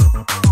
Música